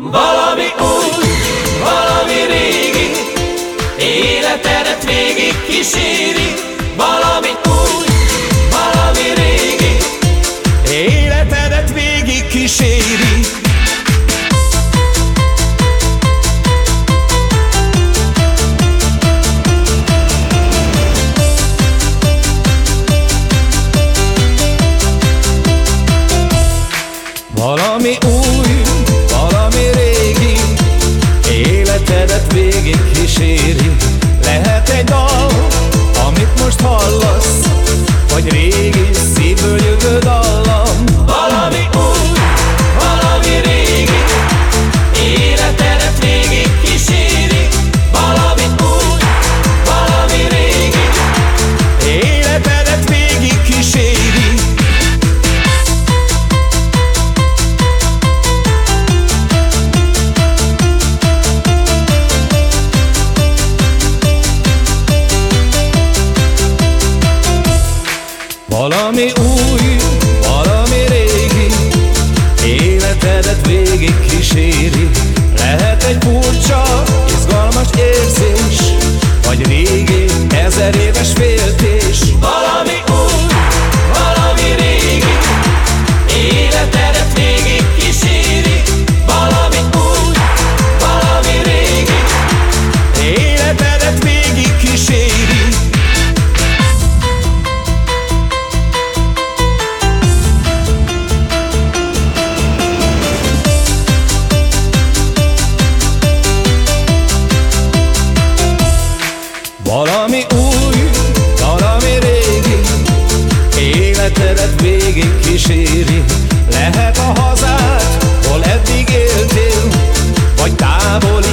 Valami új, valami régi, életedet végig kíséri. Valami új, valami régi, életedet végig kíséri. Valami új, digging Me. u Valami új, valami régi Életedet végig kíséri. Lehet a hazád, hol eddig éltél Vagy távol